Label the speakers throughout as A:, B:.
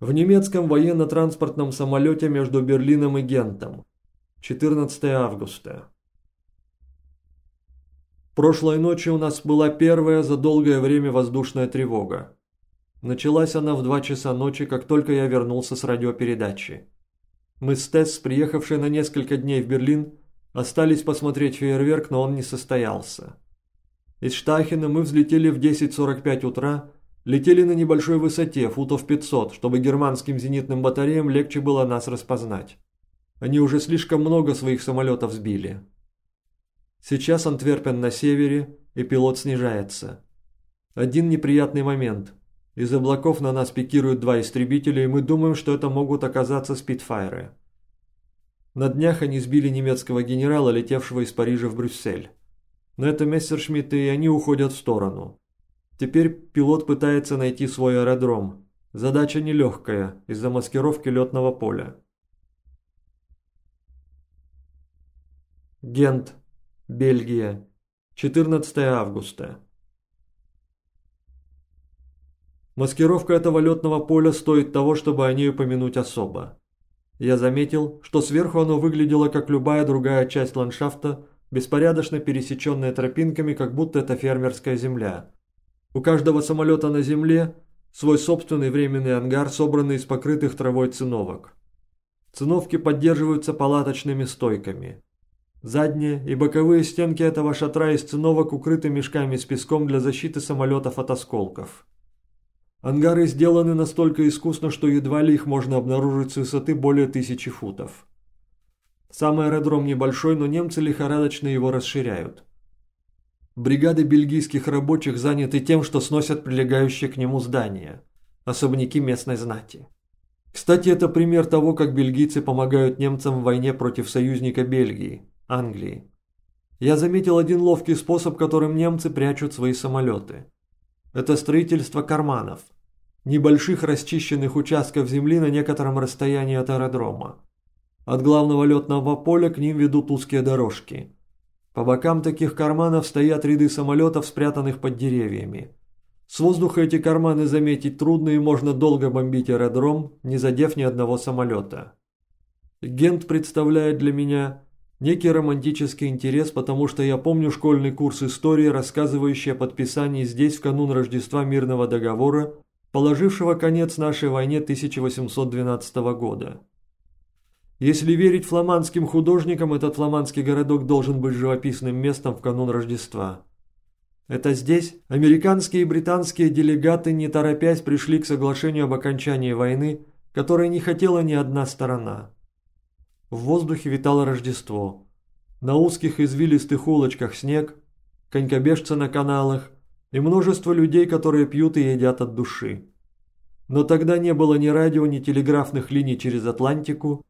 A: В немецком военно-транспортном самолете между Берлином и Гентом. 14 августа. Прошлой ночью у нас была первая за долгое время воздушная тревога. Началась она в 2 часа ночи, как только я вернулся с радиопередачи. Мы с Тесс, приехавшие на несколько дней в Берлин, остались посмотреть фейерверк, но он не состоялся. Из Штахена мы взлетели в 10.45 утра, летели на небольшой высоте, футов 500, чтобы германским зенитным батареям легче было нас распознать. Они уже слишком много своих самолетов сбили. Сейчас Антверпен на севере, и пилот снижается. Один неприятный момент. Из облаков на нас пикируют два истребителя, и мы думаем, что это могут оказаться спидфайры. На днях они сбили немецкого генерала, летевшего из Парижа в Брюссель. Но это Мессершмитты, и они уходят в сторону. Теперь пилот пытается найти свой аэродром. Задача нелегкая из-за маскировки летного поля. Гент, Бельгия, 14 августа. Маскировка этого летного поля стоит того, чтобы о ней упомянуть особо. Я заметил, что сверху оно выглядело как любая другая часть ландшафта, беспорядочно пересеченная тропинками, как будто это фермерская земля. У каждого самолета на земле свой собственный временный ангар, собранный из покрытых травой циновок. Циновки поддерживаются палаточными стойками. Задние и боковые стенки этого шатра из циновок укрыты мешками с песком для защиты самолетов от осколков. Ангары сделаны настолько искусно, что едва ли их можно обнаружить с высоты более тысячи футов. Сам аэродром небольшой, но немцы лихорадочно его расширяют. Бригады бельгийских рабочих заняты тем, что сносят прилегающие к нему здания, особняки местной знати. Кстати, это пример того, как бельгийцы помогают немцам в войне против союзника Бельгии, Англии. Я заметил один ловкий способ, которым немцы прячут свои самолеты – это строительство карманов, небольших расчищенных участков земли на некотором расстоянии от аэродрома. От главного летного поля к ним ведут узкие дорожки. По бокам таких карманов стоят ряды самолетов, спрятанных под деревьями. С воздуха эти карманы заметить трудно и можно долго бомбить аэродром, не задев ни одного самолета. Гент представляет для меня Некий романтический интерес, потому что я помню школьный курс истории, рассказывающий о подписании здесь в канун Рождества мирного договора, положившего конец нашей войне 1812 года. Если верить фламандским художникам, этот фламандский городок должен быть живописным местом в канун Рождества. Это здесь американские и британские делегаты, не торопясь, пришли к соглашению об окончании войны, которой не хотела ни одна сторона. В воздухе витало Рождество. На узких извилистых улочках снег, конькобежцы на каналах и множество людей, которые пьют и едят от души. Но тогда не было ни радио, ни телеграфных линий через Атлантику,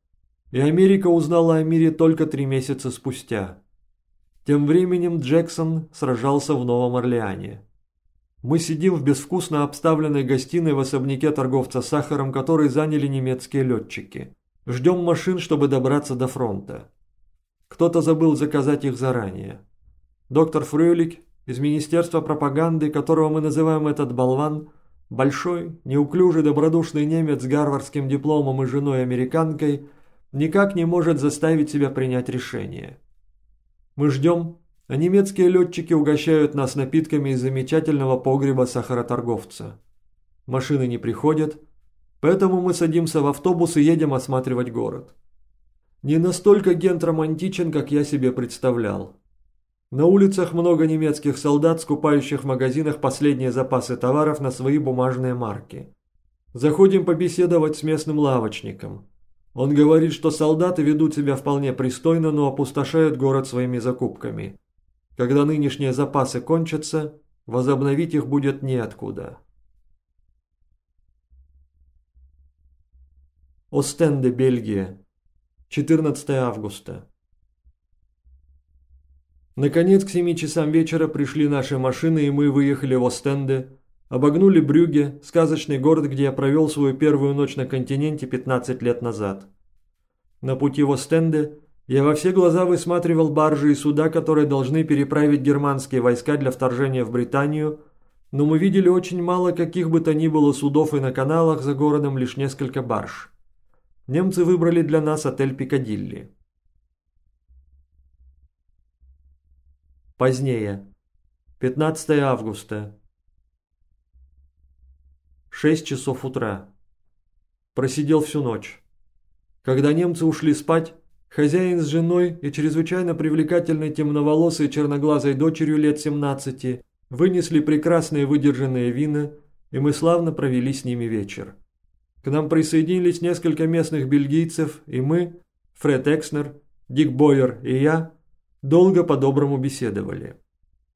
A: и Америка узнала о мире только три месяца спустя. Тем временем Джексон сражался в Новом Орлеане. Мы сидим в безвкусно обставленной гостиной в особняке торговца сахаром, который заняли немецкие летчики. Ждем машин, чтобы добраться до фронта. Кто-то забыл заказать их заранее. Доктор Фрюлик из Министерства пропаганды, которого мы называем этот болван, большой, неуклюжий, добродушный немец с гарвардским дипломом и женой-американкой, никак не может заставить себя принять решение. Мы ждем, а немецкие летчики угощают нас напитками из замечательного погреба сахароторговца. Машины не приходят, Поэтому мы садимся в автобус и едем осматривать город. Не настолько Гент романтичен, как я себе представлял. На улицах много немецких солдат, скупающих в магазинах последние запасы товаров на свои бумажные марки. Заходим побеседовать с местным лавочником. Он говорит, что солдаты ведут себя вполне пристойно, но опустошают город своими закупками. Когда нынешние запасы кончатся, возобновить их будет неоткуда. Остенде, Бельгия. 14 августа. Наконец, к 7 часам вечера пришли наши машины, и мы выехали в Остенде, обогнули Брюге, сказочный город, где я провел свою первую ночь на континенте 15 лет назад. На пути в Остенде я во все глаза высматривал баржи и суда, которые должны переправить германские войска для вторжения в Британию, но мы видели очень мало каких бы то ни было судов и на каналах за городом лишь несколько барж. Немцы выбрали для нас отель Пикадилли. Позднее. 15 августа. 6 часов утра. Просидел всю ночь. Когда немцы ушли спать, хозяин с женой и чрезвычайно привлекательной темноволосой черноглазой дочерью лет 17 вынесли прекрасные выдержанные вина, и мы славно провели с ними вечер. К нам присоединились несколько местных бельгийцев, и мы, Фред Экснер, Дик Бойер и я, долго по-доброму беседовали.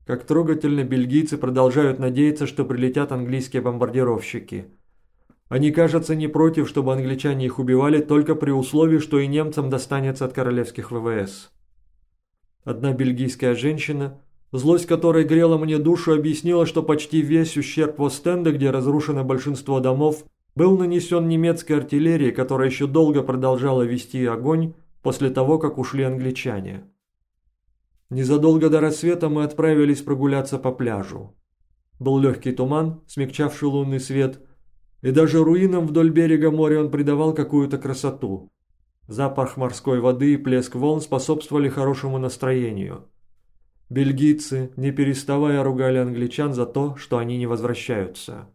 A: Как трогательно бельгийцы продолжают надеяться, что прилетят английские бомбардировщики. Они, кажется, не против, чтобы англичане их убивали, только при условии, что и немцам достанется от королевских ВВС. Одна бельгийская женщина, злость которой грела мне душу, объяснила, что почти весь ущерб в Остенде, где разрушено большинство домов, был нанесен немецкой артиллерией, которая еще долго продолжала вести огонь после того, как ушли англичане. Незадолго до рассвета мы отправились прогуляться по пляжу. Был легкий туман, смягчавший лунный свет, и даже руинам вдоль берега моря он придавал какую-то красоту. Запах морской воды и плеск волн способствовали хорошему настроению. Бельгийцы, не переставая, ругали англичан за то, что они не возвращаются.